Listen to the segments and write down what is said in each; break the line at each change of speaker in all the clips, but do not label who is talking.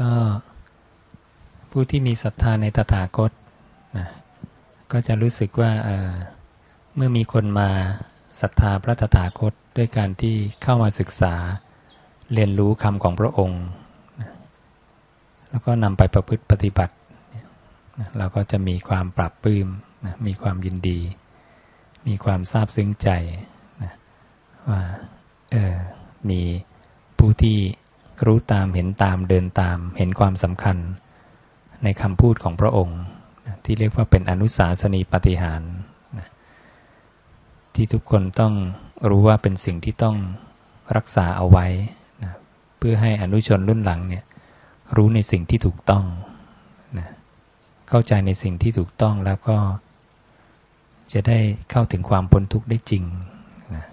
ก็ผู้ที่มีศรัทธาในตถาคตนะก็จะรู้สึกว่าเเมื่อมีคนมาศรัทธาพระตถาคตด้วยการที่เข้ามาศึกษาเรียนรู้คำของพระองค์นะแล้วก็นำไปประพฤติปฏิบัตินะเราก็จะมีความปรับปลื้มนะมีความยินดี มีความซาบซึ้งใจนะว่าออมีผู้ที่ รู้ตามเห็นตามเดินตามเห็นความสำคัญ ในคำพูดของพระองค์ ที่เรียกว่าเป็นอนุสาสนีปฏิหารที่ทุกคนต้องรู้ว่าเป็นสิ่งที่ต้องรักษาเอาไว้นะเพื่อให้อนุชนรุ่นหลังเนี่ยรู้ในสิ่งที่ถูกต้องนะเข้าใจในสิ่งที่ถูกต้องแล้วก็จะได้เข้าถึงความพ้นทุกข์ได้จริงนะ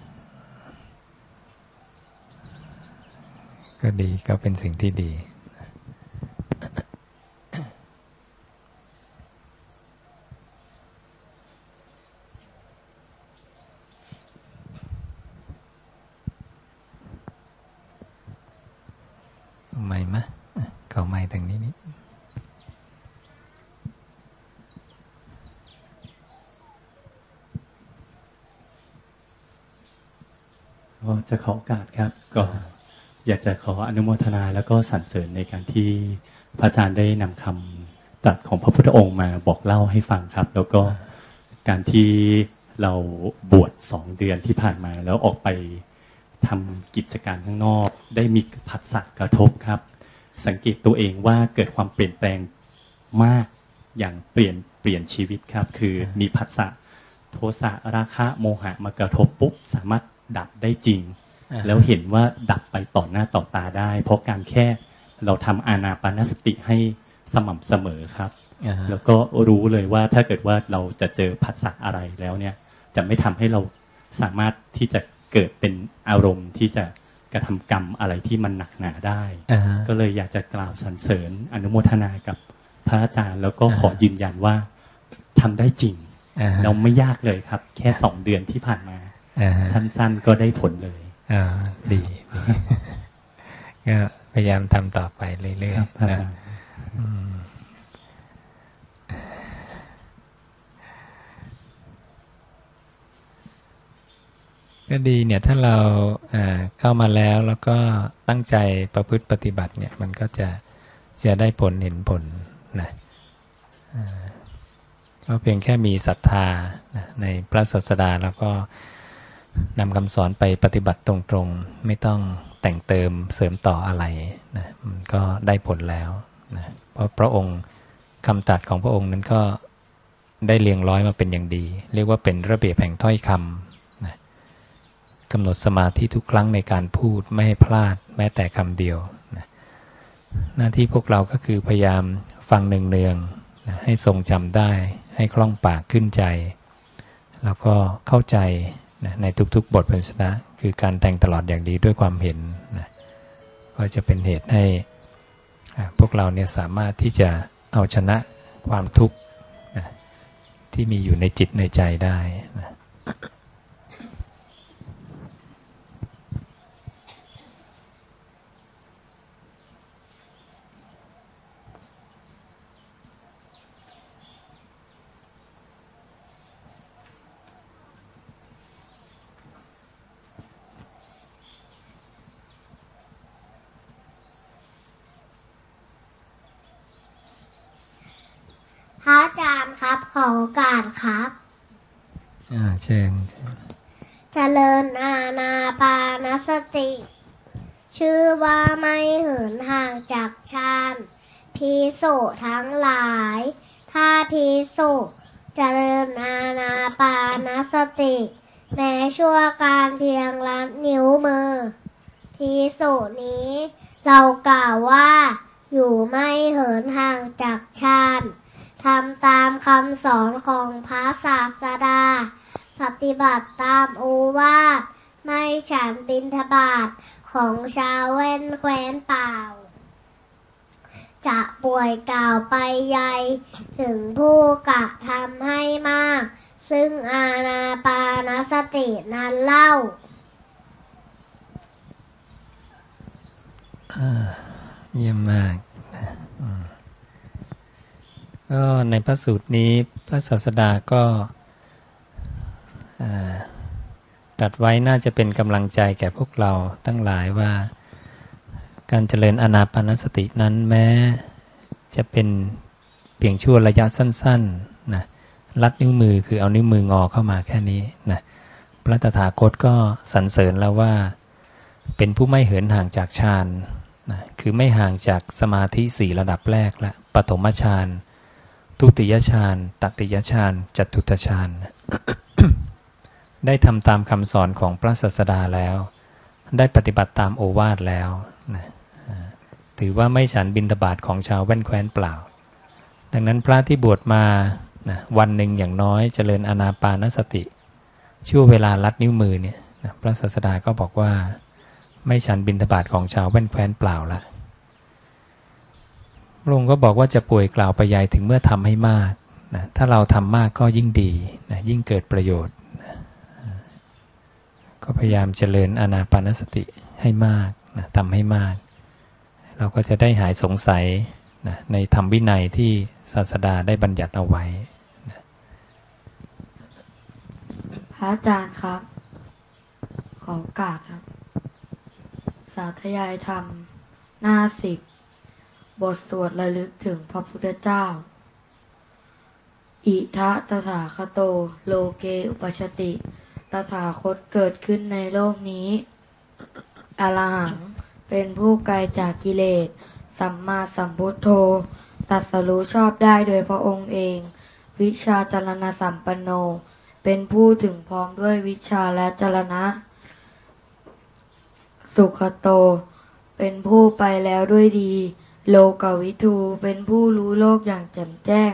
ก็ดีก็เป็นสิ่งที่ดี ไม่มะเขาไม่ตรงนี้นี่
ก็จะขอโอกาสครับก็ อยากจะขออนุโมทนาแล้วก็สรรเสริญในการที่พระอาจารย์ได้นำคำตรัสของพระพุทธองค์มาบอกเล่าให้ฟังครับ แล้วก็การที่เราบวชสองเดือนที่ผ่านมาแล้วออกไปทำกิจการข้างนอก ได้มีผัสสะกระทบครับ สังเกตตัวเองว่าเกิดความเปลี่ยนแปลงมากอย่างเปลี่ยนเปลี่ยนชีวิตครับ คือมีผัสสะโทสะราคะโมหะมากระทบปุ๊บสามารถดับได้จริง แล้วเห็นว่าดับไปต่อหน้าต่อตาได้ เพราะการแค่เราทำอานาปานสติให้สม่ำเสมอครับ แล้วก็รู้เลยว่าถ้าเกิดว่าเราจะเจอผัสสะอะไรแล้วเนี่ย จะไม่ทำให้เราสามารถที่จะเกิดเป็นอารมณ์ที่จะกระทำกรรมอะไรที่มันหนักหนาได้ ก็เลยอยากจะกล่าวสรรเสริญอนุโมทนากับพระอาจารย์แล้วก็ขอยืนยันว่าทำได้จริงเราไม่ยากเลยครับ แค่สองเดือนที่ผ่านมา สั้นๆก็ได้ผลเลย
อ่าดีก็พยายามทำต่อไปเรื่อยๆนะก็ดีเนี่ยถ้าเราเข้ามาแล้วแล้วก็ตั้งใจประพฤติปฏิบัติเนี่ยมันก็จะจะได้ผลเห็นผลนะก็เพียงแค่มีศรัทธาในพระศาสดาแล้วก็ นำคำสอนไปปฏิบัติตรงๆ ไม่ต้องแต่งเติมเสริมต่ออะไรนะมันก็ได้ผลแล้วนะเพราะพระองค์คำตัดของพระองค์นั้นก็ได้เรียงร้อยมาเป็นอย่างดี เรียกว่าเป็นระเบียบแห่งถ้อยคำนะกำหนดสมาธิทุกครั้งในการพูดไม่ให้พลาดแม้แต่คำเดียวนะหน้าที่พวกเราก็คือพยายามฟังเนืองๆนะให้ทรงจำได้ ให้คล่องปากขึ้นใจ แล้วก็เข้าใจ นะในทุกๆ บทพันชนะคือการแต่งตลอดอย่างดีด้วยความเห็นนะก็จะเป็นเหตุให้พวกเราเนี่ยสามารถที่จะเอาชนะความทุกข์นะที่มีอยู่ในจิตในใจได้นะ
ระอาจารย์ครับขอโอกาสครับ
อ่าเชิญ
เจริญอาณาปานสติ ชื่อว่าไม่เหินห่างจากชาติพีสุทั้งหลาย ถ้าพีสุเจริญอาณาปานสติ แม้ชั่วการเพียงลัดนิ้วมือ พีสุนี้ เรากล่าวว่า อยู่ไม่เหินห่างจากชาติทำตามคำสอนของพระศาสดา ปฏิบัติตามโอวาไม่ฉันบินทบาทของชาวเว้นแคว้นเปล่า จะป่วยกล่าวไปใหญ่ถึงผู้กะทำให้มาก ซึ่งอาณาปานสตินั้นเล่า
เยี่ยมมากนะก็ในพระสูตรนี้พระศาสดาก็อ่า ตรัดไว้น่าจะเป็นกำลังใจแก่พวกเราทั้งหลายว่า การเจริญอนาปานสตินั้นแม้ จะเป็นเพียงชั่วระยะสั้นๆนะลัดนิ้วมือคือเอานิ้วมืองอเข้ามาแค่นี้นะพระตถาคตก็สรรเสริญแล้วว่า เป็นผู้ไม่เหินห่างจากฌานนะคือไม่ห่างจากสมาธิสี่ระดับแรกละปฐมฌานทุติยฌานตติยฌานจตุตฌาน ได้ทำตามคำสอนของพระศาสดาแล้ว ได้ปฏิบัติตามโอวาทแล้วนะถือว่าไม่ฉันบินตบาทของชาวแว่นแคว้นเปล่า ดังนั้นพระที่บวชมานะวันหนึ่งอย่างน้อยเจริญอนาปานสติ ช่วงเวลาลัดนิ้วมือเนี่ยนะพระศาสดาก็บอกว่า ไม่ฉันบินทบาทของชาวแว่นแคว้นเปล่าละพระองค์ก็บอกว่าจะป่วยกล่าวไปยายถึงเมื่อทำให้มากนะถ้าเราทำมากก็ยิ่งดีนะยิ่งเกิดประโยชน์ ก็พยายามเจริญอานาปานสติให้มากนะทำให้มาก เราก็จะได้หายสงสัยนะในธรรมวินัยที่ศาสดาได้บัญญัติเอาไว้
พระอาจารย์ครับขอโอกาสครับ สาธยายธรรม หน้าสิบบทสวดระลึกถึงพระพุทธเจ้า อิทะตถาคโต โลเกอุปชติ ตถาคตเกิดขึ้นในโลกนี้ อรหัง เป็นผู้ไกลจากกิเลส สัมมาสัมพุทโธ ตัสรู้ชอบได้โดยพระองค์เอง วิชาจรณะสัมปันโน เป็นผู้ถึงพร้อมด้วยวิชาและจรณะ สุขโต เป็นผู้ไปแล้วด้วยดี โลกวิทู เป็นผู้รู้โลกอย่างแจ่มแจ้ง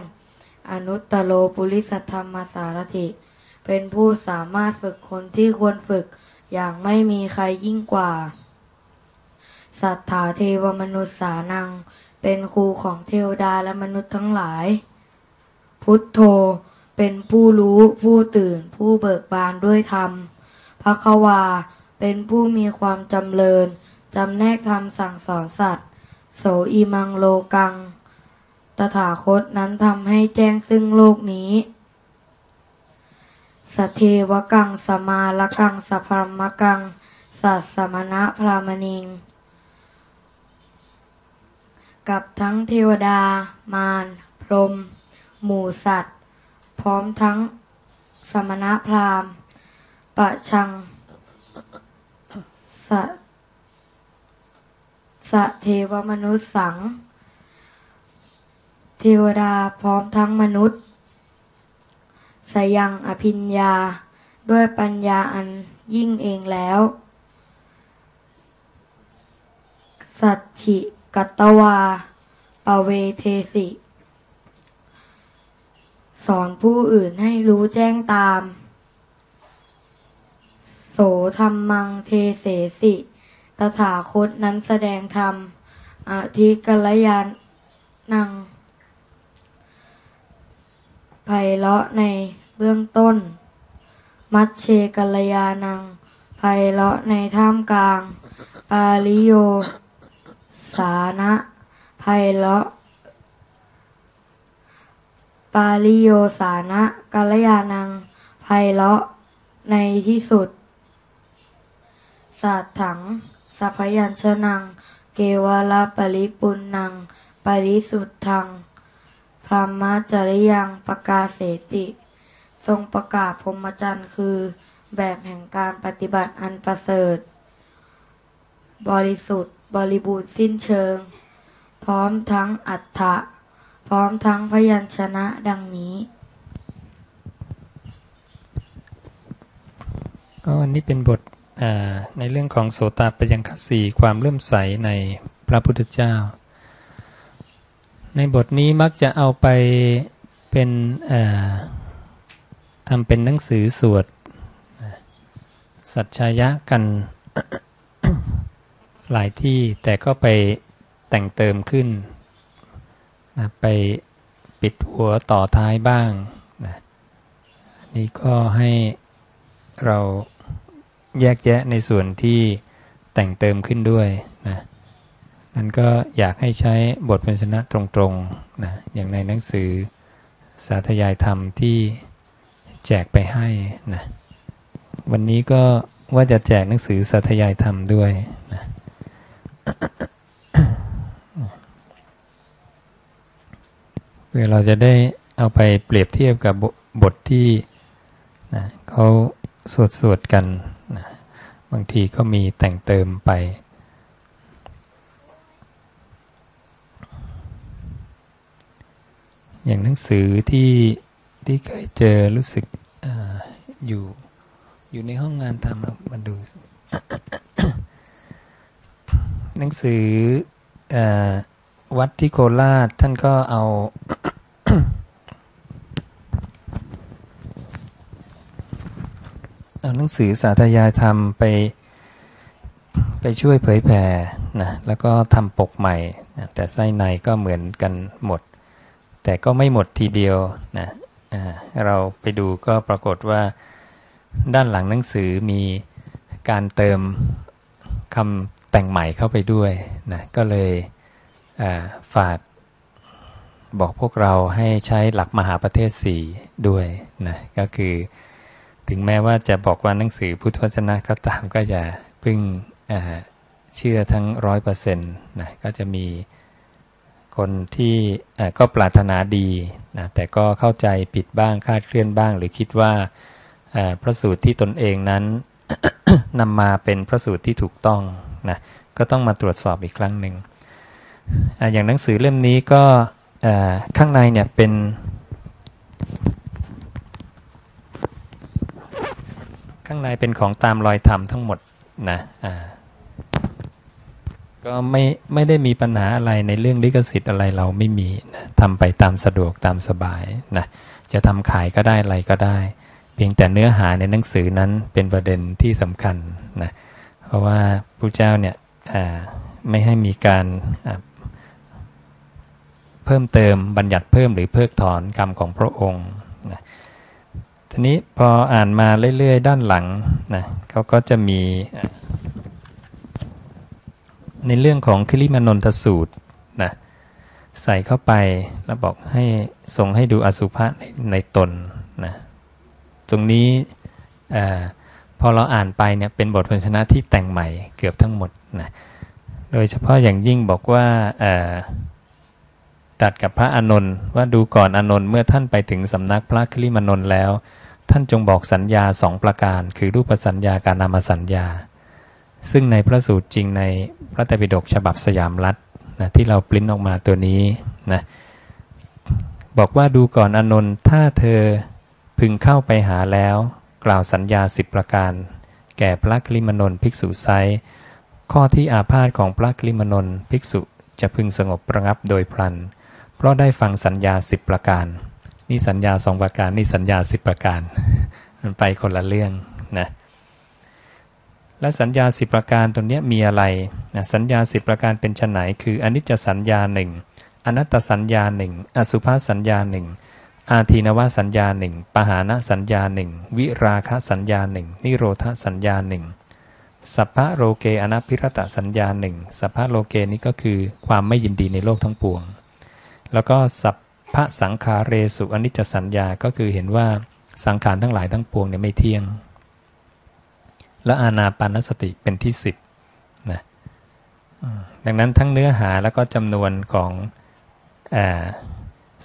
อนุตตโลปุริสธรรมสารถิ เป็นผู้สามารถฝึกคนที่ควรฝึกอย่างไม่มีใครยิ่งกว่า สัทธาเทวมนุษย์สานัง เป็นครูของเทวดาและมนุษย์ทั้งหลาย พุทโธ เป็นผู้รู้ผู้ตื่นผู้เบิกบานด้วยธรรมภควา เป็นผู้มีความจำเริญจำแนกธรรมสั่งสอนสัตว์ โสอีมังโลกัง ตถาคตนั้นทำให้แจ้งซึ่งโลกนี้ สเทวกังสมาลกังสพพมกังสัสมณะพรามณิง กับทั้งเทวดา มารพรหมหมู่สัตว์ พร้อมทั้งสมณะพราหมณ์ปะชังสสะเทวมนุษย์สัง เทวดาพร้อมทั้งมนุษย์ สยังอภิญญา ด้วยปัญญาอันยิ่งเองแล้ว สัจฉิกัตวาปเวเทสิ สอนผู้อื่นให้รู้แจ้งตาม โสธรรมังเทเสสิ ตถาคตนั้นแสดงธรรมอาทิกัลยานังไพเราะใน เบื้องต้น มัชเชกัลยานังไพเราะในท่ามกลาง ปาลิโย สานะไพเราะปาลิโยสานะกัลยานังไพเราะในที่สุดสัตถัง สัพยัญชนัง เกวาลปริปุณนัง ปริสุทธังพรหมจริยังประกาเสติ ทรงประกาศพรหมจรรย์คือ แบบแห่งการปฏิบัติอันประเสริฐ บริสุทธิ์ บริบูรณ์สิ้นเชิง พร้อมทั้งอัฏฐะพร้อมทั้งพยัญชนะดังนี้
ก็อันนี้เป็นบทในเรื่องของโสตปัญญคสีความเลื่อมใสในพระพุทธเจ้า ในบทนี้มักจะเอาไปเป็นอ ทำเป็นหนังสือสวดสัจชายะกันหลายที่แต่ก็ไปแต่งเติมขึ้นนะไปปิดหัวต่อท้ายบ้างนะอันนี้ก็ให้เราแยกแยะในส่วนที่แต่งเติมขึ้นด้วยนะมันก็อยากให้ใช้บทเป็นชนะตรงๆนะอย่างในหนังสือสาธยายธรรมที่ แจกไปให้นะวันนี้ก็ว่าจะแจกหนังสือสาธยายธรรมด้วยนะเพื่อเราจะได้เอาไปเปรียบเทียบกับบทที่นะเขาสวดสวดกันนะบางทีก็มีแต่งเติมไปอย่างหนังสือที่ ที่เคยเจอรู้สึกออยู่อยู่ในห้องงานทำเรามาดู หนังสืออวัดที่โคราชท่านก็เอาเอาหนังสือสาธยายธรรมไปไปช่วยเผยแผ่นะแล้วก็ทำปกใหม่นะแต่ไส้ในก็เหมือนกันหมด แต่ก็ไม่หมดทีเดียวนะ เราไปดูก็ปรากฏว่าด้านหลังหนังสือมีการเติมคำแต่งใหม่เข้าไปด้วยนะก็เลยฝากบอกพวกเราให้ใช้หลักมหาประเทศ 4 ด้วยนะก็คือถึงแม้ว่าจะบอกว่าหนังสือพุทธวจนะก็ตามก็อย่าเพิ่งเชื่อทั้งร้อยเปอร์เซ็นต์นะก็จะมี คนที่ก็ปรารถนาดีนะแต่ก็เข้าใจผิดบ้างคาดเคลื่อนบ้าง หรือคิดว่าพระสูตรที่ตนเองนั้นนำมาเป็นพระสูตรที่ถูกต้องนะก็ต้องมาตรวจสอบอีกครั้งหนึ่งออย่างหนังสือเล่มนี้ก็ข้างในเนี่ยเป็นข้างในเป็นของตามรอยธรรมทั้งหมดนะอ่า ก็ไม่ไม่ได้มีปัญหาอะไรในเรื่องลิขสิทธิ์อะไรเราไม่มีนะทำไปตามสะดวกตามสบายนะจะทำขายก็ได้อะไรก็ได้ เพียงแต่เนื้อหาในหนังสือนั้นเป็นประเด็นที่สำคัญนะเพราะว่าพระเจ้าเนี่ยไม่ให้มีการเพิ่มเติมบัญญัติเพิ่มหรือเพิกถอนกรรมของพระองค์นะทีนี้พออ่านมาเรื่อยๆ ด้านหลังนะเขาก็จะมี ในเรื่องของคิริมานนทสูตรนะใส่เข้าไปแล้วบอกให้ทรงให้ดูอสุภะในในตนนะตรงนี้อพอเราอ่านไปเนี่ยเป็นบทพยัญชนะที่แต่งใหม่เกือบทั้งหมดนะโดยเฉพาะอย่างยิ่งบอกว่าตัดกับพระอานนท์ว่าดูก่อนอานนท์เมื่อท่านไปถึงสำนักพระคิริมานนท์แล้ว ท่านจงบอกสัญญาสองประการ คือรูปสัญญาการนามสัญญา ซึ่งในพระสูตรจริงในพระไตรปิฎกฉบับสยามรัฐนะที่เราปริ้นออกมาตัวนี้นะบอกว่าดูก่อนอนนท์ถ้าเธอพึงเข้าไปหาแล้ว กล่าวสัญญาสิบประการ แก่พระคลิมานนท์ภิกษุไซข้อที่อาพาธของพระคลิมานนท์ภิกษุจะพึงสงบประงับโดยพลัน เพราะได้ฟังสัญญาสิบประการ นี่สัญญาสองประการ นี่สัญญาสิบประการ มันไปคนละเรื่องนะ และสัญญาสิบประการตรงนี้มีอะไรนะสัญญาสิบประการเป็นชนไหน คืออนิจจสัญญาหนึ่งอนัตตสัญญาหนึ่งอสุภาสัญญาหนึ่งอาทีนวสัญญาหนึ่งปหานะสัญญาหนึ่งวิราคะสัญญาหนึ่งนิโรธสัญญาหนึ่งสัพพะโลเกอนัพิรตสัญญาหนึ่งสัพพะโลเกนี้ก็คือความไม่ยินดีในโลกทั้งปวง แล้วก็สัพพะสังขาเรสุอนิจจสัญญาก็คือเห็นว่าสังขารทั้งหลายทั้งปวงเนี่ยไม่เที่ยง และอานาปานสติเป็นที่สิบนะดังนั้นทั้งเนื้อหาแล้วก็จำนวนของอ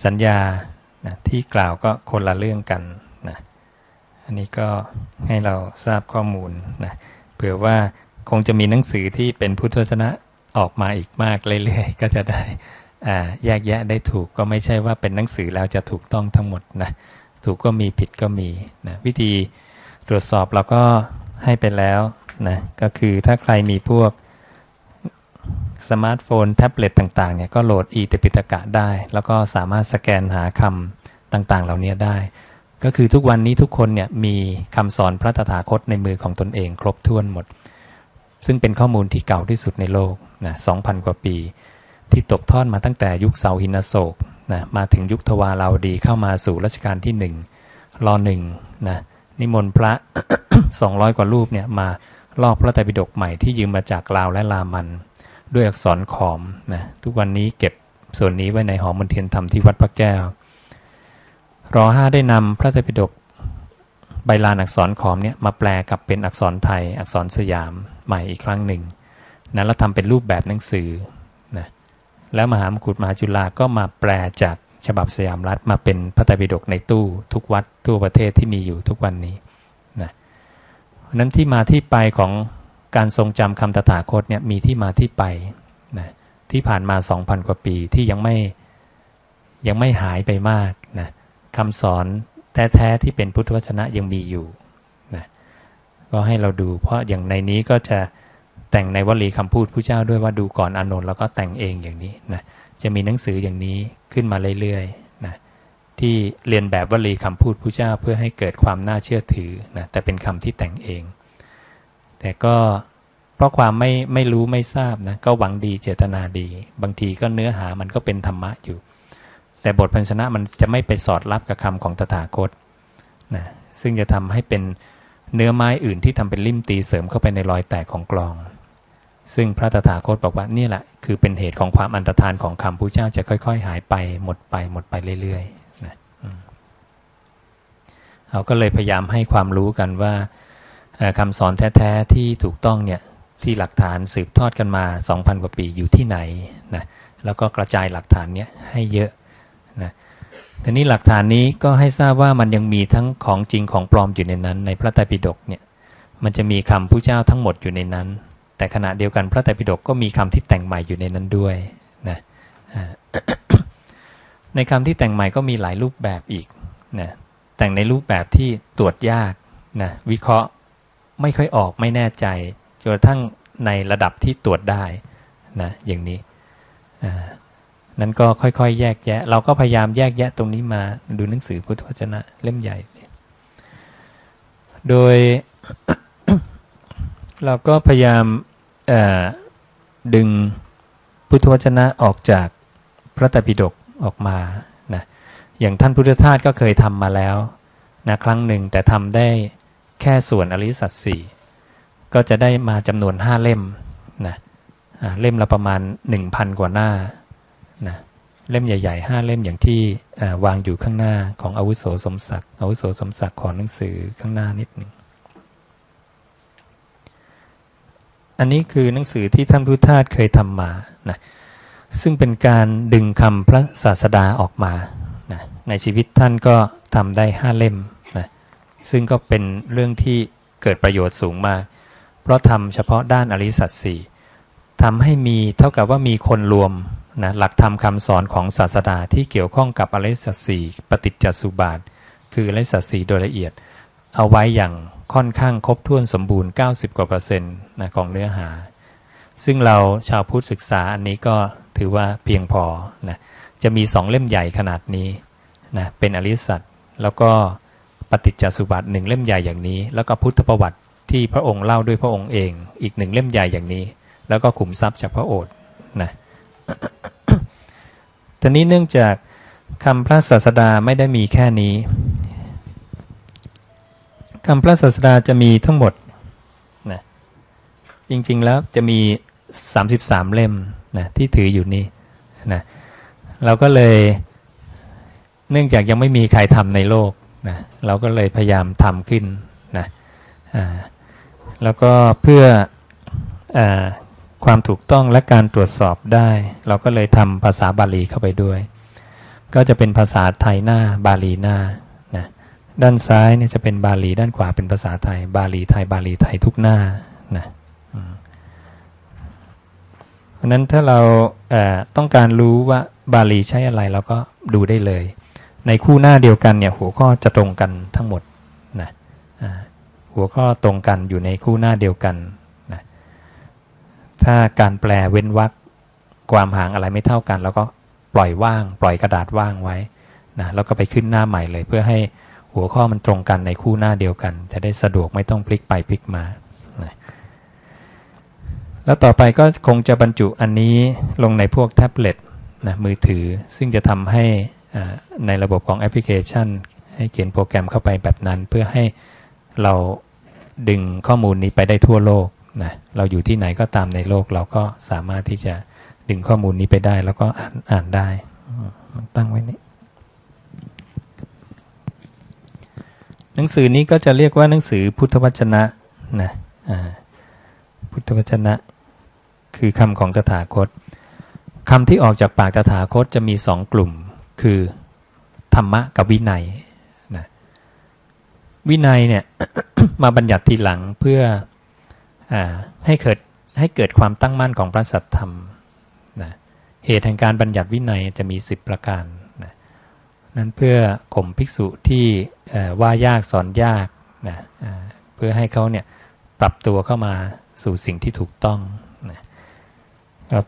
สัญญานะที่กล่าวก็คนละเรื่องกันนะอันนี้ก็ให้เราทราบข้อมูลนะเผื่อว่าคงจะมีหนังสือที่เป็นพุทธวจนะออกมาอีกมากเรื่อยๆ ก็จะได้แยกแยะได้ถูกก็ไม่ใช่ว่าเป็นหนังสือแล้วจะถูกต้องทั้งหมดนะถูกก็มีผิดก็มีนะวิธีตรวจสอบเราก็ ให้ไปแล้วนะก็คือถ้าใครมีพวกสมาร์ทโฟน แท็บเล็ตต่างๆเนี่ยก็โหลด E-Tipitaka ได้ แล้วก็สามารถสแกนหาคำต่างๆ เหล่านี้ได้ ก็คือทุกวันนี้ทุกคนเนี่ยมีคำสอนพระตถาคตในมือของตนเองครบถ้วนหมด ซึ่งเป็นข้อมูลที่เก่าที่สุดในโลกนะ2,000 กว่าปี ที่ตกทอดมาตั้งแต่ยุคเสาหินโศกนะมาถึงยุคทวาราวดีเข้ามาสู่รัชกาลที่หนึ่งรอหนึ่งนะ นิมนต์พระ200กว่ารูปเนี่ยมาลอกพระไตรปิฎกใหม่ที่ยืมมาจากลาวและลามัน ด้วยอักษรขอมนะทุกวันนี้เก็บส่วนนี้ไว้ในหอมนเทียนธรรมที่วัดพระแก้ว รอห้าได้นำพระไตรปิฎกใบลานอักษรขอมเนี่ยมาแปลกับเป็นอักษรไทย อักษรสยามใหม่อีกครั้งหนึ่งนะแล้วทำเป็นรูปแบบหนังสือนะแล้วมหามกุฏมหาจุฬาก็มาแปลจาก ฉบับสยามรัฐมาเป็นพระไตรปิฎกในตู้ทุกวัดทั่วประเทศที่มีอยู่ทุกวันนี้นะนั้นที่มาที่ไปของการทรงจำคำตถาคตเนี่ยมีที่มาที่ไปนะที่ผ่านมา 2,000 กว่าปีที่ยังไม่ยังไม่หายไปมากนะคำสอนแท้ๆที่เป็นพุทธวจนะยังมีอยู่นะก็ให้เราดู เพราะอย่างในนี้ก็จะแต่งในวลีคำพูดผู้เจ้าด้วยว่าดูก่อนอนนท์แล้วก็แต่งเองอย่างนี้นะ จะมีหนังสืออย่างนี้ขึ้นมาเรื่อยๆนะที่เรียนแบบวลีคำพูดผู้เจ้าเพื่อให้เกิดความน่าเชื่อถือนะแต่เป็นคำที่แต่งเอง แต่ก็เพราะความไม่ไม่รู้ไม่ทราบนะก็หวังดีเจตนาดี บางทีก็เนื้อหามันก็เป็นธรรมะอยู่ แต่บทพันชนะมันจะไม่ไปสอดรับกับคำของตถาคตนะซึ่งจะทำให้เป็นเนื้อไม้อื่นที่ทำเป็นลิ่มตีเสริมเข้าไปในรอยแตกของกลอง ซึ่งพระตถาคตบอกว่านี่แหละ คือเป็นเหตุของความอันตรธานของคำพระเจ้าจะค่อย ๆ หายไปหมดไปหมดไปเรื่อยๆนะเราก็เลยพยายามให้ความรู้กันว่าคำสอนแท้ๆที่ถูกต้องเนี่ยที่หลักฐานสืบทอดกันมา 2,000 กว่าปีอยู่ที่ไหนนะแล้วก็กระจายหลักฐานเนี้ยให้เยอะนะทีนี้หลักฐานนี้ก็ให้ทราบว่ามันยังมีทั้งของจริงของปลอมอยู่ในนั้น ในพระไตรปิฎกเนี่ยมันจะมีคำผู้เจ้าทั้งหมดอยู่ในนั้น แต่ขณะเดียวกันพระไตรปิฎกก็มีคำที่แต่งใหม่อยู่ในนั้นด้วยนะในคำที่แต่งใหม่ก็มีหลายรูปแบบอีกนะแต่งในรูปแบบที่ตรวจยากนะวิเคราะห์ไม่ค่อยออกไม่แน่ใจจนกระทั่งในระดับที่ตรวจได้นะอย่างนี้นั้นก็ค่อยๆ แยกแยะ เราก็พยายามแยกแยะตรงนี้มาดูหนังสือพุทธวจนะเล่มใหญ่ โดย เราก็พยายาม ดึงพุทธวจนะออกจากพระไตรปิฎกออกมานะอย่างท่านพุทธทาสก็เคยทำมาแล้วนะครั้งหนึ่งแต่ทำได้แค่ส่วนอริสัตสีก็จะได้มาจำนวนห้าเล่มนะเล่มละประมาณ 1,000 กว่าหน้านะเล่มใหญ่ๆห้าเล่มอย่างที่วางอยู่ข้างหน้าของอาวุโสสมศักดิ์อาวุโสสมศักดิ์ของหนังสือข้างหน้านิดหนึ่ง อันนี้คือหนังสือที่ท่านพุทธทาสเคยทำมานะซึ่งเป็นการดึงคำพระศาสดาออกมานะในชีวิตท่านก็ทำได้ห้าเล่มนะซึ่งก็เป็นเรื่องที่เกิดประโยชน์สูงมาก เพราะทำเฉพาะด้านอริสัตสีทำให้มีเท่ากับว่ามีคนรวมนะหลักธรรมคำสอนของศาสดาที่เกี่ยวข้องกับอริสัตสีปฏิจจสุบาท คืออริสัตสีโดยละเอียด เอาไว้อย่าง ค่อนข้างครบถ้วนสมบูรณ์ 90 กว่าเปอร์เซ็นต์นะของเนื้อหา ซึ่งเราชาวพุทธศึกษาอันนี้ก็ถือว่าเพียงพอนะจะมีสองเล่มใหญ่ขนาดนี้นะเป็นอริสัตแล้วก็ปฏิจจสุบัติหนึ่งเล่มใหญ่อย่างนี้ แล้วก็พุทธประวัติที่พระองค์เล่าด้วยพระองค์เอง อีกหนึ่งเล่มใหญ่อย่างนี้ แล้วก็ขุมทรัพย์จากพระโอษฐ์นะทีนี้เนื่องจากคำพระศาสดาไม่ได้มีแค่นี้ คำพระศาสดาจะมีทั้งหมดนะจริงๆแล้วจะมี 33 เล่มนะที่ถืออยู่นี่นะเราก็เลยเนื่องจากยังไม่มีใครทำในโลกนะเราก็เลยพยายามทำขึ้นนะแล้วก็เพื่ออความถูกต้องและการตรวจสอบได้ เราก็เลยทำภาษาบาลีเข้าไปด้วย ก็จะเป็นภาษาไทยหน้าบาลีหน้า ด้านซ้ายเนี่ยจะเป็นบาลีด้านขวาเป็นภาษาไทย บาลีไทยบาลีไทยทุกหน้านะเพราะนั้นถ้าเราต้องการรู้ว่าบาลีใช้อะไรเราก็ดูได้เลย ในคู่หน้าเดียวกันเนี่ยหัวข้อจะตรงกันทั้งหมดนะหัวข้อตรงกันอยู่ในคู่หน้าเดียวกันนะถ้าการแปลเว้นวรรคความห่างอะไรไม่เท่ากัน แล้วก็ปล่อยว่าง ปล่อยกระดาษว่างไว้นะแล้วก็ไปขึ้นหน้าใหม่เลยเพื่อให้ หัวข้อมันตรงกันในคู่หน้าเดียวกัน จะได้สะดวกไม่ต้องพลิกไปพลิกมา แล้วต่อไปก็คงจะบรรจุอันนี้ลงในพวกแท็บเล็ตนะมือถือซึ่งจะทำให้ในระบบของแอปพลิเคชัน ให้เขียนโปรแกรมเข้าไปแบบนั้น เพื่อให้เราดึงข้อมูลนี้ไปได้ทั่วโลกนะเราอยู่ที่ไหนก็ตามในโลก เราก็สามารถที่จะดึงข้อมูลนี้ไปได้ แล้วก็อ่านอ่านได้ มันตั้งไว้นี่ นังสือนี้ก็จะเรียกว่าหนังสือพุทธวจนะนะพุทธวจนะ คือคำของตถาคตคำที่ออกจากปากตถาคตจะมีสองกลุ่ม คือธรรมะกับวินัยนะวินัยเนี่ยมาบัญญัติทีหลังเพื่ออให้เกิดให้เกิดความตั้งมั่นของพระสัทธรรมนะเหตุแห่งการบัญญัติวินัยจะมี 10 ประการ นั้นเพื่อข่มภิกษุที่ว่ายากสอนยากนะเพื่อให้เขาเนี่ยปรับตัวเข้ามาสู่สิ่งที่ถูกต้องนะ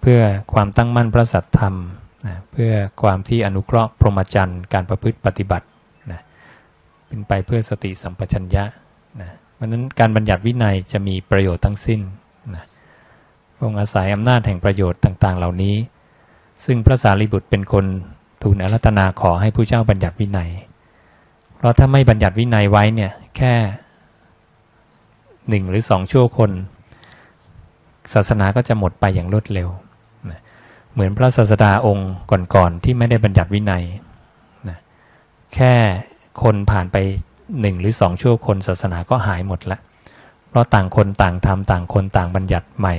เพื่อความตั้งมั่นพระสัทธรรมนะเพื่อความที่อนุเคราะห์พรหมจรรย์การประพฤติปฏิบัตินะเป็นไปเพื่อสติสัมปชัญญะนะเพราะนั้นการบัญญัติวินัยจะมีประโยชน์ทั้งสิ้นนะพระองค์อาศัยอำนาจแห่งประโยชน์ต่างๆ เหล่านี้ ซึ่งพระสารีบุตรเป็นคน ทูลอรัตนาขอให้ผู้เจ้าบัญญัติวินัย เพราะถ้าไม่บัญญัติวินัยไว้เนี่ยแค่หนึ่งหรือสองชั่วคน ศาสนาก็จะหมดไปอย่างรวดเร็ว เหมือนพระศาสดาองค์ก่อนๆที่ไม่ได้บัญญัติวินัยนะแค่คนผ่านไปหนึ่งหรือสองชั่วคนศาสนาก็หายหมดละ เพราะต่างคนต่างทำต่างคนต่างบัญญัติใหม่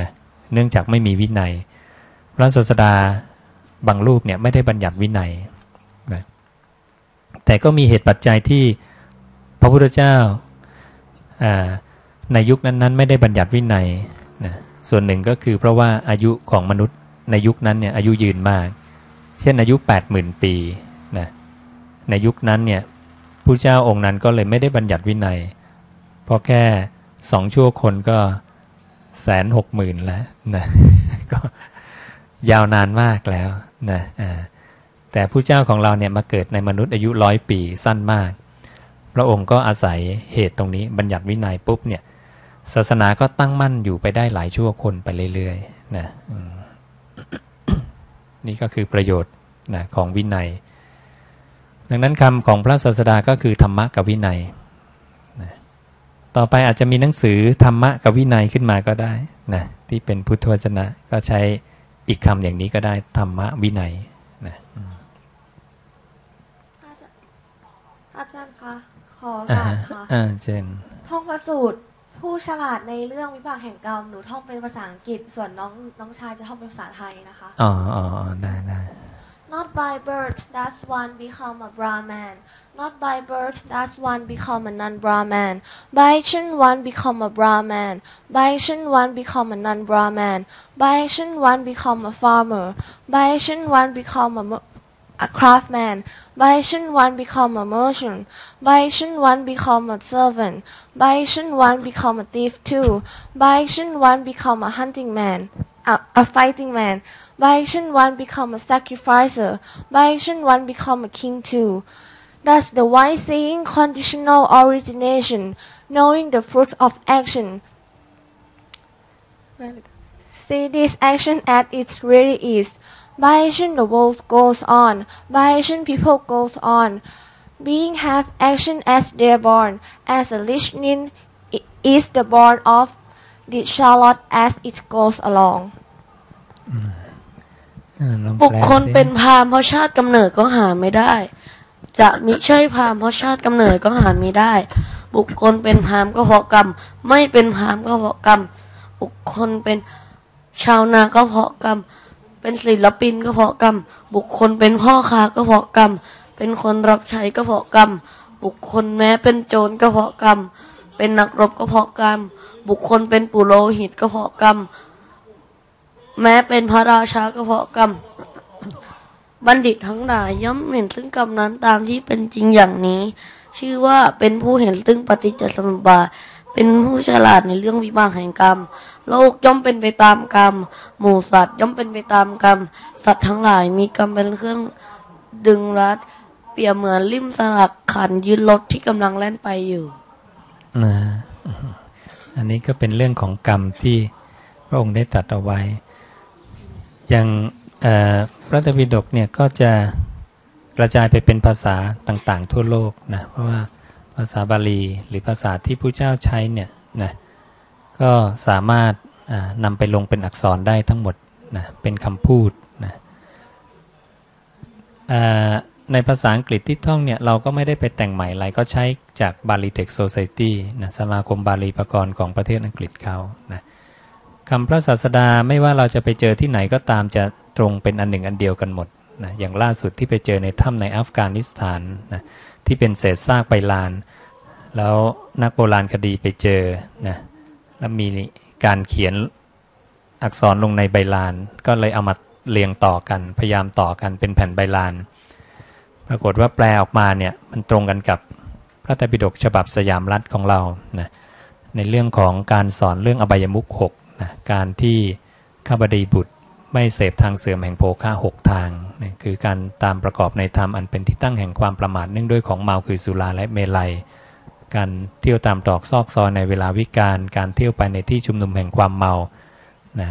นะเนื่องจากไม่มีวินัย พระศาสดา บางรูปเนี่ยไม่ได้บัญญัติวินัยนะแต่ก็มีเหตุปัจจัยที่พระพุทธเจ้าอ่าในยุคนั้นๆ ไม่ได้บัญญัติวินัยนะส่วนหนึ่งก็คือเพราะว่าอายุของมนุษย์ในยุคนั้นเนี่ยอายุยืนมาก เช่นอายุ 80,000 ปีนะในยุคนั้นเนี่ยพระเจ้าองค์นั้นก็เลยไม่ได้บัญญัติวินัย เพราะแค่สองชั่วคนก็แสนหกหมื่นแล้วนะก็ ยาวนานมากแล้วนะแต่ผู้เจ้าของเราเนี่ยมาเกิดในมนุษย์อายุร้อยปีสั้นมาก พระองค์ก็อาศัยเหตุตรงนี้บัญญัติวินัยปุ๊บเนี่ยศาสนาก็ตั้งมั่นอยู่ไปได้หลายชั่วคนไปเรื่อยๆนะนี่ก็คือประโยชน์นะของวินัย ดังนั้นคำของพระศาสดาก็คือธรรมะกับวินัยนะต่อไปอาจจะมีหนังสือธรรมะกับวินัยขึ้นมาก็ได้นะที่เป็นพุทธวจนะก็ใช้ อีกคำอย่างนี้ก็ได้ธรรมะวินัยนะ
อาจารย์คะขอ
อ่า
ถาม
ฮะ
ค่ะ
อ่าเจน
ท่องพระสูตรผู้ฉลาดในเรื่องวิบากแห่งกรรมหนูท่องเป็นภาษาอังกฤษ ส่วนน้องน้องชายจะท่องเป็นภาษาไทยนะคะ
อ๋ออ๋ออ๋อได้ได้
Not by birth does one become a Brahman. Not by birth does one become a non-Brahman. By action one become a Brahman. By action one become a non-Brahman. By action one become a farmer. By action one become a, a craftsman. By action one become a merchant. By action one become a servant. By action one become a thief too. By action one become a hunting man. A, a fighting man. Why shouldn't one become a sacrificer? Why shouldn't one become a king too? Thus the wise saying conditional origination, knowing the fruit of action. See this action as it really is. Why shouldn't the world goes on? Why shouldn't people goes on? Being have action as their born, as a listening is the born of the Charlotte as it goes along.
Mm.
บุค
แปล
คล
สิ
เป็นพราหมณ์เพราะชาติกำเนิดก็หาไม่ได้ จะมิใช่พราหมณ์เพราะชาติกำเนิดก็หาไม่ได้ บุคคลเป็นพราหมณ์ก็เพราะกรรม ไม่เป็นพราหมณ์ก็เพราะกรรม บุคคลเป็นชาวนาก็เพราะกรรม เป็นศิลปินก็เพราะกรรม บุคคลเป็นพ่อค้าก็เพราะกรรม เป็นคนรับใช้ก็เพราะกรรม บุคคลแม้เป็นโจรก็เพราะกรรม เป็นนักรบก็เพราะกรรม บุคคลเป็นปุโรหิตก็เพราะกรรม แม้เป็นพระราชาก็เพราะกรรม บัณฑิตทั้งหลายย่อมเห็นซึ่งกรรมนั้นตามที่เป็นจริงอย่างนี้ ชื่อว่าเป็นผู้เห็นซึ่งปฏิจจสมุปบาทเป็นผู้ฉลาดในเรื่องวิบากแห่งกรรม โลกย่อมเป็นไปตามกรรม หมู่สัตว์ย่อมเป็นไปตามกรรม สัตว์ทั้งหลายมีกรรมเป็นเครื่องดึงรัด เปรียบเหมือนลิ่มสลักขันยืนรถที่กำลังแล่นไปอยู่
นะอันนี้ก็เป็นเรื่องของกรรมที่พระองค์ได้ตรัดเอาไว้ อย่างพระไตรปิฎกเนี่ยก็จะกระจายไปเป็นภาษาต่างๆ ทั่วโลกนะเพราะว่าภาษาบาลีหรือภาษาที่พระเจ้าใช้เนี่ยนะก็สามารถนำไปลงเป็นอักษรได้ทั้งหมดนะเป็นคำพูดนะในภาษาอังกฤษที่ท่องเนี่ยเราก็ไม่ได้ไปแต่งใหม่อะไรก็ใช้จากบาลีเทคโซซตี้นะสมาคมบาลีประกรณ์ของประเทศอังกฤษเขานะ คำพระศาสดาไม่ว่าเราจะไปเจอที่ไหนก็ตามจะตรงเป็นอันหนึ่งอันเดียวกันหมดนะอย่างล่าสุดที่ไปเจอในถ้ำในอัฟกานิสถานนะที่เป็นเศษซากใบลาน แล้วนักโบราณคดีไปเจอนะแล้วมีการเขียนอักษรลงในใบลาน ก็เลยเอามาเรียงต่อกัน พยายามต่อกันเป็นแผ่นใบลาน ปรากฏว่าแปลออกมาเนี่ยมันตรงกันกับพระไตรปิฎกฉบับสยามรัฐของเรานะในเรื่องของการสอนเรื่องอบายมุขหก นะการที่ข้าบดีบุตรไม่เสพทางเสื่อมแห่งโภคะหกทางนะคือการตามประกอบในธรรมอันเป็นที่ตั้งแห่งความประมาทเนื่องด้วยของเมาคือสุราและเมลัย การเที่ยวตามตรอกซอกซอยในเวลาวิการ การเที่ยวไปในที่ชุมนุมแห่งความเมานะ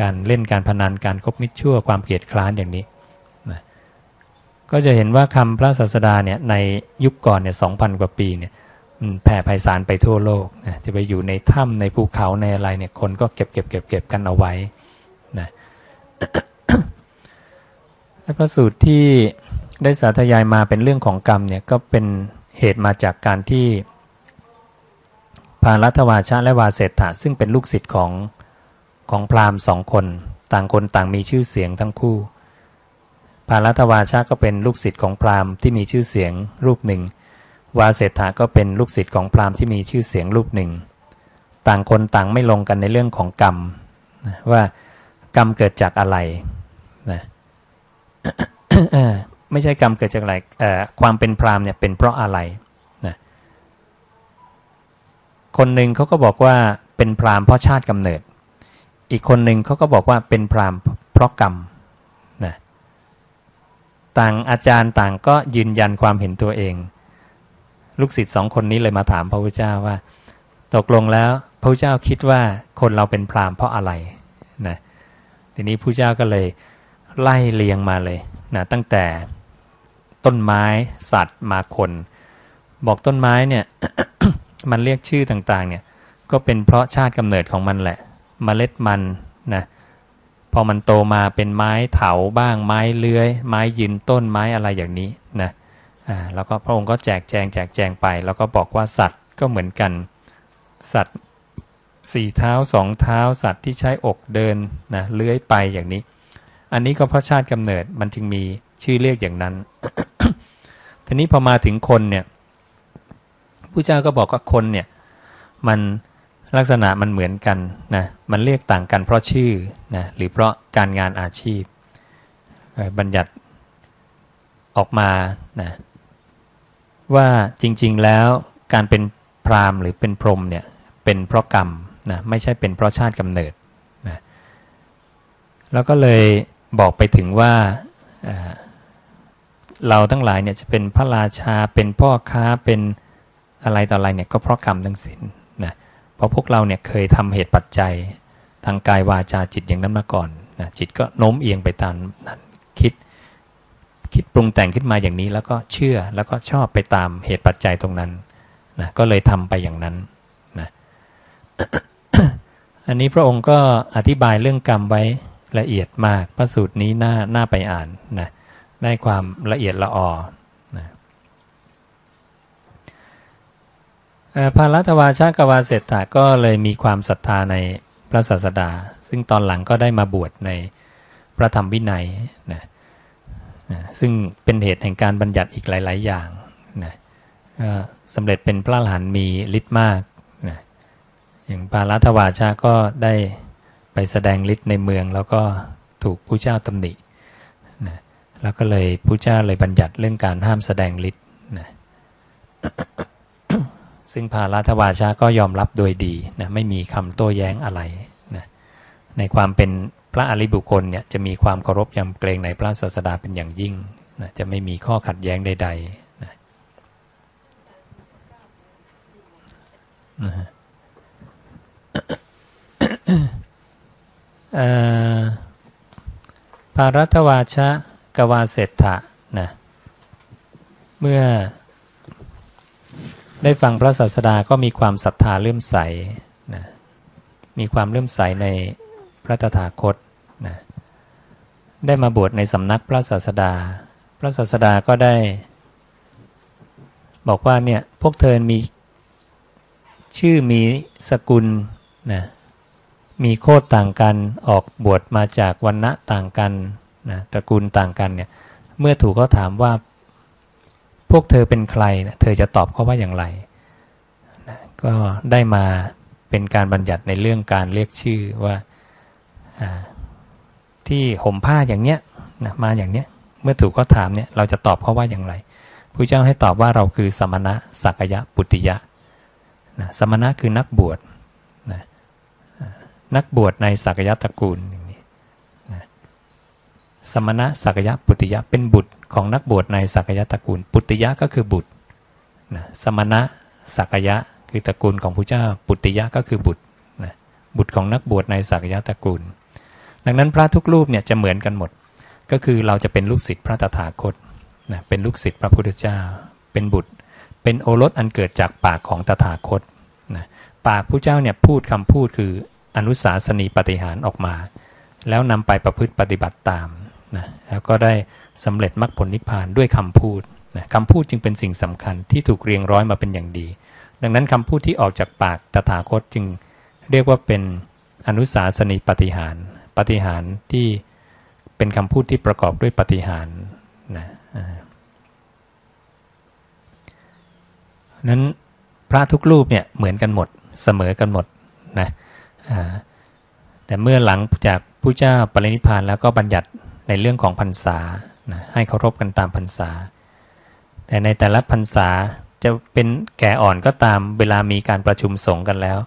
การเล่นการพนันการคบมิตรชั่วความเกลียดคร้านอย่างนี้นะก็จะเห็นว่าคำพระศาสดาเนี่ยในยุคก่อนเนี่ยสองพันกว่าปีเนี่ย แผ่ไพศาลไปทั่วโลกนะจะไปอยู่ในถ้ำในภูเขาในอะไรเนี่ยคนก็เก็บเก็บเก็บเก็บกันเอาไว้นะและพระสูตรที่ได้สาธยายมาเป็นเรื่องของกรรมเนี่ยก็เป็นเหตุมาจากการที่พารัตวาชาและวาเศรษฐะซึ่งเป็นลูกศิษย์ของของพราหมณ์สองคน ต่างคนต่างมีชื่อเสียงทั้งคู่พารัตวาชาก็เป็นลูกศิษย์ของพราหมณ์ที่มีชื่อเสียงรูปหนึ่ง วาเศรษฐะก็เป็นลูกศิษย์ของพราหมณ์ที่มีชื่อเสียงรูปหนึ่ง ต่างคนต่างไม่ลงกันในเรื่องของกรรมว่ากรรมเกิดจากอะไรนะไม่ใช่กรรมเกิดจากอะไรความเป็นพราหมณ์เนี่ยเป็นเพราะอะไรนะคนหนึ่งเขาก็บอกว่าเป็นพราหมณ์เพราะชาติกำเนิด อีกคนหนึ่งเขาก็บอกว่าเป็นพราหมณ์เพราะกรรมนะต่างอาจารย์ต่างก็ยืนยันความเห็นตัวเอง ลูกศิษย์สองคนนี้เลยมาถามพระพุทธเจ้าว่า ตกลงแล้วพระพุทธเจ้าคิดว่าคนเราเป็นพรามเพราะอะไรนะทีนี้พระเจ้าก็เลยไล่เลียงมาเลยนะตั้งแต่ต้นไม้สัตว์มาคน บอกต้นไม้เนี่ยมันเรียกชื่อต่างๆเนี่ยก็เป็นเพราะชาติกำเนิดของมันแหละมเมล็ดมันนะพอมันโตมาเป็นไม้เถาบ้างไม้เลื้อย ไม้ยืนต้นไม้อะไรอย่างนี้นะ แล้วก็พระองค์ก็แจกแจงแจกแจงไป แล้วก็บอกว่าสัตว์ก็เหมือนกัน สัตว์สี่เท้าสองเท้า สัตว์ที่ใช้อกเดินนะเลื้อยไปอย่างนี้ อันนี้ก็เพราะชาติกำเนิดมันจึงมีชื่อเรียกอย่างนั้น ทีนี้พอมาถึงคนเนี่ยผู้เจ้าก็บอกว่าคนเนี่ยมันลักษณะมันเหมือนกันนะมันเรียกต่างกันเพราะชื่อนะหรือเพราะการงานอาชีพ บัญญัติออกมานะ ว่าจริง ๆแล้วการเป็นพราหมณ์หรือเป็นพรหมเนี่ยเป็นเพราะกรรมนะไม่ใช่เป็นเพราะชาติกำเนิดนะแล้วก็เลยบอกไปถึงว่าเราทั้งหลายเนี่ยจะเป็นพระราชาเป็นพ่อค้าเป็นอะไรต่ออะไรเนี่ยก็เพราะกรรมทั้งสิ้นนะเพราะพวกเราเนี่ยเคยทำเหตุปัจจัยทางกายวาจาจิตอย่างนั้นมาก่อนนะจิตก็โน้มเอียงไปตามนั้นคิด คิดปรุงแต่งขึ้นมาอย่างนี้ แล้วก็เชื่อแล้วก็ชอบไปตามเหตุปัจจัยตรงนั้นนะก็เลยทำไปอย่างนั้นนะอันนี้พระองค์ก็อธิบายเรื่องกรรมไว้ละเอียดมากพระสูตรนี้น่าน่าไปอ่านนะได้ความละเอียดละออนะพารัตวาชากวาเศรษฐาก็เลยมีความศรัทธาในพระศาสดา ซึ่งตอนหลังก็ได้มาบวชในพระธรรมวินัยนะ นะซึ่งเป็นเหตุแห่งการบัญญัติอีกหลาย ๆ อย่างนะสำเร็จเป็นพระหลานมีฤทธิ์มากนะอย่างปารัตวาชาก็ได้ไปแสดงฤทธิ์ในเมือง แล้วก็ถูกผู้เจ้าตำหนินะแล้วก็เลยผู้เจ้าเลยบัญญัติเรื่องการห้ามแสดงฤทธิ์นะซึ่งพาราทวาชาก็ยอมรับโดยดีนะไม่มีคำโต้แย้งอะไรนะในความเป็น พระอริบุคคลเนี่ยจะมีความเคารพยำเกรงในพระศาสดาเป็นอย่างยิ่งนะจะไม่มีข้อขัดแย้งใดๆนะนะปารัตวาชะกวาเศรษฐะนะเมื่อได้ฟังพระศาสดาก็มีความศรัทธาเลื่อมใสนะมีความเลื่อมใสใน พระตถาคตนะได้มาบวชในสำนักพระศาสดา พระศาสดาก็ได้ บอกว่าเนี่ยพวกเธอมีชื่อมีสกุลนะมีโคตรต่างกันออกบวชมาจากวันณะต่างกันนะตระกูลต่างกันเนี่ยเมื่อถูกเขาถามว่าพวกเธอเป็นใครนะเธอจะตอบเขาว่าอย่างไรนะก็ได้มาเป็นการบัญญัติในเรื่องการเรียกชื่อว่า ที่ห่มผ้าอย่างเนี้ยนะมาอย่างเนี้ยเมื่อถูกเขาถามเนี่ยเราจะตอบเขาว่าอย่างไรพระเจ้าให้ตอบว่าเราคือสมณะสักยะปุติยะนะสมณะคือนักบวชนะนักบวชในสักยะตระกูลอย่างนี้นะสมณะสักยะปุติยะเป็นบุตรของนักบวชในสักยะตระกูล ปุติยะก็คือบุตรนะสมณะสักยะคือตระกูลของพระเจ้าปุติยะก็คือบุตรนะบุตรของนักบวชในสักยะตระกูล ดังนั้นพระทุกรูปเนี่ยจะเหมือนกันหมด ก็คือเราจะเป็นลูกศิษย์พระตถาคตนะเป็นลูกศิษย์พระพุทธเจ้า เป็นบุตร เป็นโอรสอันเกิดจากปากของตถาคตนะปากพระเจ้าเนี่ยพูดคำพูดคืออนุสาสนีปฏิหารออกมา แล้วนำไปประพฤติปฏิบัติตามนะแล้วก็ได้สำเร็จมรรคผลนิพพานด้วยคำพูดนะคำพูดจึงเป็นสิ่งสำคัญที่ถูกเรียงร้อยมาเป็นอย่างดี ดังนั้นคำพูดที่ออกจากปากตถาคตจึงเรียกว่าเป็นอนุสาสนีปฏิหาร ปฏิหารที่เป็นคำพูดที่ประกอบด้วยปฏิหารนะนั้นพระทุกรูปเนี่ยเหมือนกันหมดเสมอกันหมดนะแต่เมื่อหลังจากผู้เจ้าปรินิพานแล้วก็บัญญัติในเรื่องของพรรษานะให้เคารพกันตามพรรษา แต่ในแต่ละพรรษาจะเป็นแก่อ่อนก็ตามเวลามีการประชุมสงฆ์กันแล้ว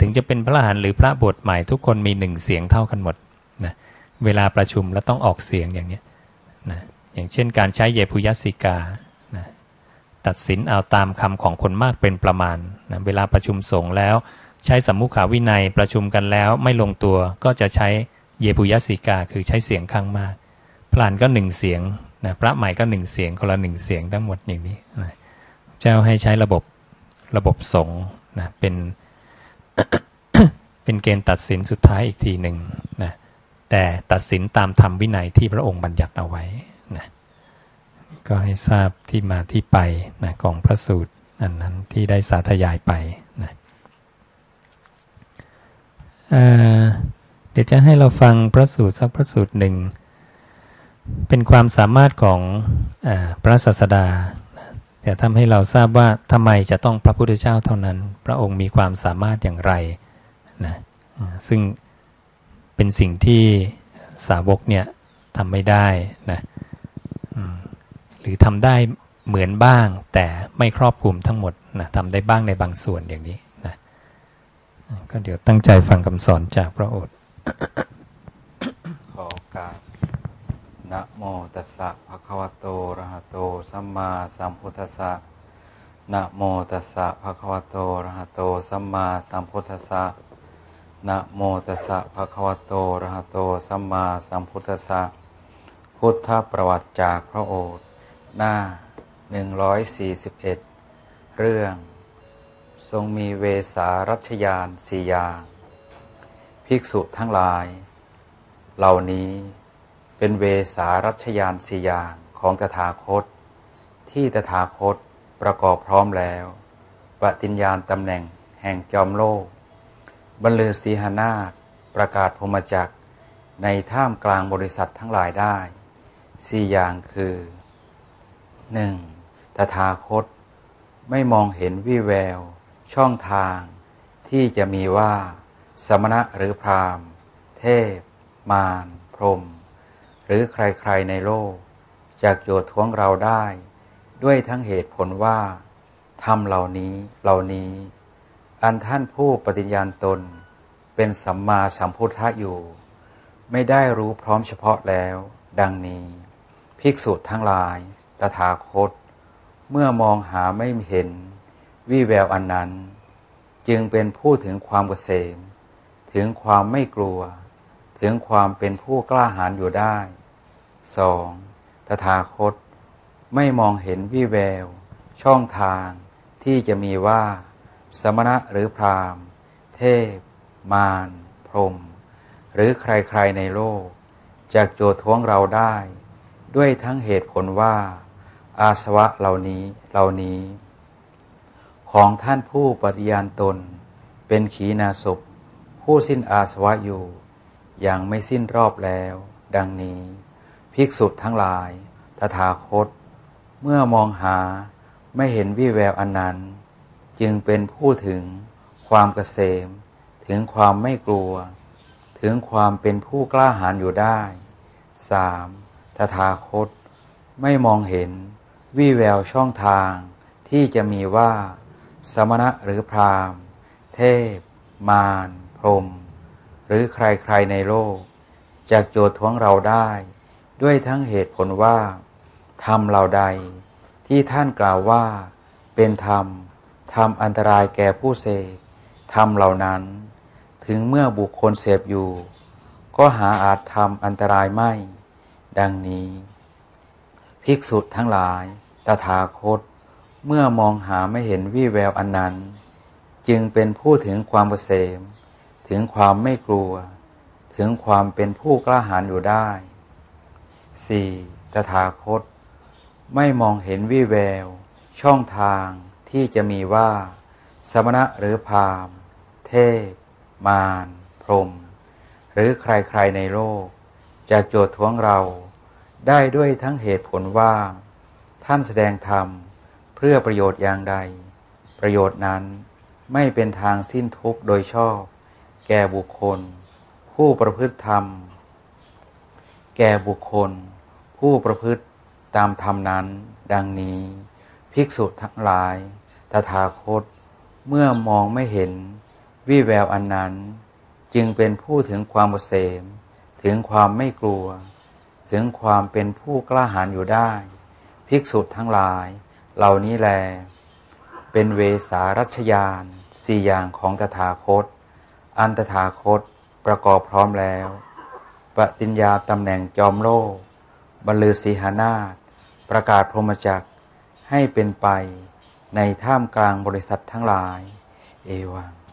ถึงจะเป็นพระรหันต์หรือพระบวชใหม่ทุกคนมีหนึ่งเสียงเท่ากันหมดนะเวลาประชุมแล้วต้องออกเสียงอย่างนี้นะอย่างเช่นการใช้เยพุยสิกานะตัดสินเอาตามคำของคนมากเป็นประมาณนะเวลาประชุมสงฆ์แล้ว ใช้สัมมุขาวินัยประชุมกันแล้วไม่ลงตัวก็จะใช้เยปุยสิกาคือใช้เสียงข้างมากพลานก็หนึ่งเสียงนะพระใหม่ก็หนึ่งเสียงคนละหนึ่งเสียงทั้งหมดอย่างนี้นะเจ้าให้ใช้ระบบระบบสงนะเป็น เป็นเกณฑ์ตัดสินสุดท้ายอีกทีหนึ่งนะแต่ตัดสินตามธรรมวินัยที่พระองค์บัญญัติเอาไว้นะก็ให้ทราบที่มาที่ไปนะของพระสูตรอันนั้นที่ได้สาธยายไปนะเดี๋ยวจะให้เราฟังพระสูตรสักพระสูตรหนึ่ง เป็นความสามารถของอพระศาสดาจะทำให้เราทราบว่าทำไมจะต้องพระพุทธเจ้าเท่านั้น พระองค์มีความสามารถอย่างไร นะซึ่งเป็นสิ่งที่สาวกเนี่ยทำไม่ได้นะหรือทำได้เหมือนบ้าง แต่ไม่ครอบคลุมทั้งหมดนะทำได้บ้างในบางส่วนอย่างนี้นะก็เดี๋ยวตั้งใจฟังคำสอนจากพระโอษฐ์
ขอการนะโมตัสสะภะคะวะโตระหะโตสัมมาสัมพุทธัสสะนะโมตัสสะภะคะวะโตระหะโตสัมมาสัมพุทธัสสะ นะโมตัสสะภะคะวะโตระหะโตสัมมาสัมพุทธัสสะพุทธประวัติจากพระโอษฐ์หน้า 141 เรื่อง ทรงมีเวสารัชยานสี่อย่าง ภิกษุทั้งหลาย เหล่านี้เป็นเวสารัชยานสี่อย่างของตถาคต ที่ตถาคตประกอบพร้อมแล้ว ปฏิญญาณตำแหน่งแห่งจอมโลก บรรลือสีหนาฏประกาศพรมจักในท่ามกลางบริษัททั้งหลายได้สี่อย่างคือหนึ่งตถาคต ไม่มองเห็นวิแวว ช่องทาง ที่จะมีว่า สมณะหรือพราหมณ์ เทพ มารพรหมหรือใครๆในโลกจากโจทย์ท้วงเราได้ ด้วยทั้งเหตุผลว่าทำเหล่านี้เหล่านี้ อันท่านผู้ปฏิญญาณตน เป็นสัมมาสัมพุทธะอยู่ ไม่ได้รู้พร้อมเฉพาะแล้ว ดังนี้ ภิกษุทั้งหลาย ตถาคต เมื่อมองหาไม่เห็น วิแววอันนั้น จึงเป็นผู้ถึงความเกษม ถึงความไม่กลัว ถึงความเป็นผู้กล้าหาญอยู่ได้ 2. ตถาคต ไม่มองเห็นวิแวว ช่องทางที่จะมีว่า สมณะหรือพราหมณ์ เทพ มารพรม หรือใครๆในโลกจากโจทวงเราได้ ด้วยทั้งเหตุผลว่า อาสวะเหล่านี้เหล่านี้ ของท่านผู้ปฏิญาณตน เป็นขีณาศพผู้สิ้นอาสวะอยู่อยังไม่สิ้นรอบแล้ว ดังนี้ ภิกษุทั้งหลาย ตถาคต เมื่อมองหาไม่เห็นวิแววอันนั้น จึงเป็นผู้ถึงความเกษม ถึงความไม่กลัว ถึงความเป็นผู้กล้าหาญอยู่ได้ 3. ตถาคต ไม่มองเห็นวิแววช่องทาง ที่จะมีว่า สมณะหรือพราหมณ์ เทพ มารพรหมหรือใครๆในโลกจากโจทย์ท้วงเราได้ ด้วยทั้งเหตุผลว่าธรรมเหล่าใด ที่ท่านกล่าวว่า เป็นธรรมทำอันตรายแก่ผู้เสพธรรมเหล่านั้น ถึงเมื่อบุคคลเสพอยู่ ก็หาอาจทำอันตรายไม่ ดังนี้ ภิกษุทั้งหลาย ตถาคต เมื่อมองหาไม่เห็นวี่แววอันนั้น จึงเป็นผู้ถึงความเกษม ถึงความไม่กลัว ถึงความเป็นผู้กล้าหาญอยู่ได้ 4. ตถาคต ไม่มองเห็นวี่แวว ช่องทางที่จะมีว่า สมณะหรือพราหมณ์เทพ มารพรม หรือใครๆในโลก จะโจทย์ทวงเราได้ด้วยทั้งเหตุผลว่า ท่านแสดงธรรมเพื่อประโยชน์อย่างใด ประโยชน์นั้นไม่เป็นทางสิ้นทุกข์โดยชอบ แก่บุคคล ผู้ประพฤติธรรม แก่บุคคล ผู้ประพฤติตามธรรมนั้น ดังนี้ ภิกษุทั้งหลายตถาคตเมื่อมองไม่เห็น วิแววอันนั้น จึงเป็นผู้ถึงความเกษม ถึงความไม่กลัว ถึงความเป็นผู้กล้าหาญอยู่ได้ ภิกษุทั้งหลาย เหล่านี้แล เป็นเวสารัชยานสี่อย่างของตถาคต อันตถาคตประกอบพร้อมแล้ว ปฏิญญาตำแหน่งจอมโลก บรรลือสีหานาถประกาศพรหมจักรให้เป็นไปในท่ามกลางบริษัททั้งหลาย เอวัง